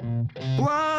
Whoa!